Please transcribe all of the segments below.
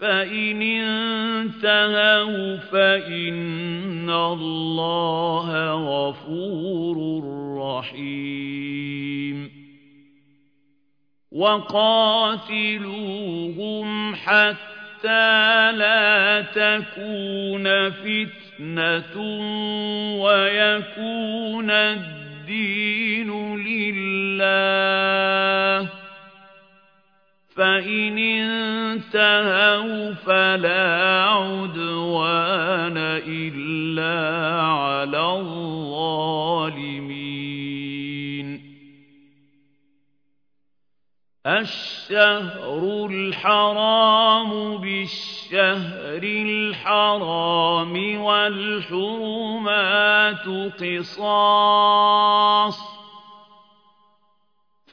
فَإِنِ انتَهَوْا فَإِنَّ اللَّهَ غَفُورٌ رَّحِيمٌ وَقَاتِلُوهُمْ حَتَّىٰ لَا تَكُونَ فِتْنَةٌ وَيَكُونَ الدِّينُ لِلَّهِ ۖ فَإِنِ انتَهَوْا فَلَا عُدْوَانَ إِلَّا عَلَى الظَّالِمِينَ الشَّهْرُ الْحَرَامُ بِالشَّهْرِ الْحَرَامِ وَالْحُرُمَاتُ قِصَاصٌ ۚ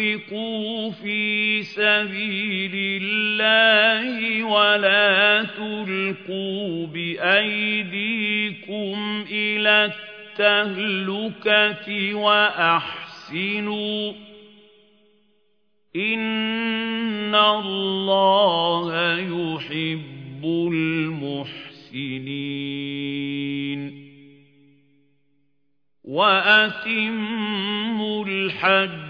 وَأَنفِقُوا فِي سَبِيلِ اللَّهِ وَلَا تُلْقُوا بِأَيْدِيكُمْ إِلَى التَّهْلُكَةِ وَأَحْسِنُوا ۚ إِنَّ اللَّهَ يُحِبُّ الْمُحْسِنِينَ وَأَتِمُّوا الْحَجَّ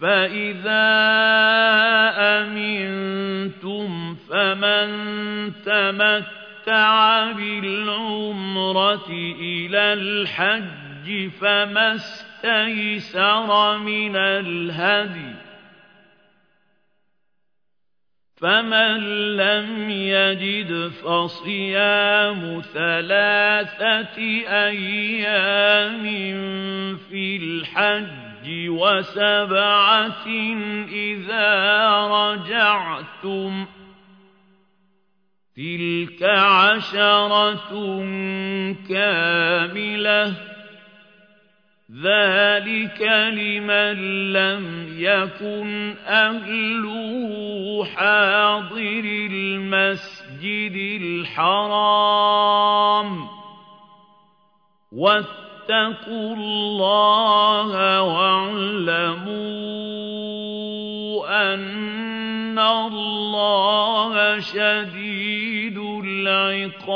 فَإِذَا أَمِنتُمْ فَمَن تَمَتَّعَ بِالْعُمْرَةِ إِلَى الْحَجِّ فَمَا اسْتَيْسَرَ مِنَ الْهَدْيِ ۚ فَمَن لَّمْ يَجِدْ فَصِيَامُ ثَلَاثَةِ أَيَّامٍ فِي الْحَجِّ وَسَبْعَةٍ إِذَا رَجَعْتُمْ ۗ. تِلْكَ عَشَرَةٌ كَامِلَةٌ ۗ. ذَٰلِكَ لِمَن لَّمْ يَكُنْ أَهْلُهُ حَاضِرِي الْمَسْجِدِ الْحَرَامِ ۚ. وَاتَّقُوا اللَّهَ وَاعْلَمُوا أَنَّ اللَّهَ شَدِيدُ الْعِقَابِ.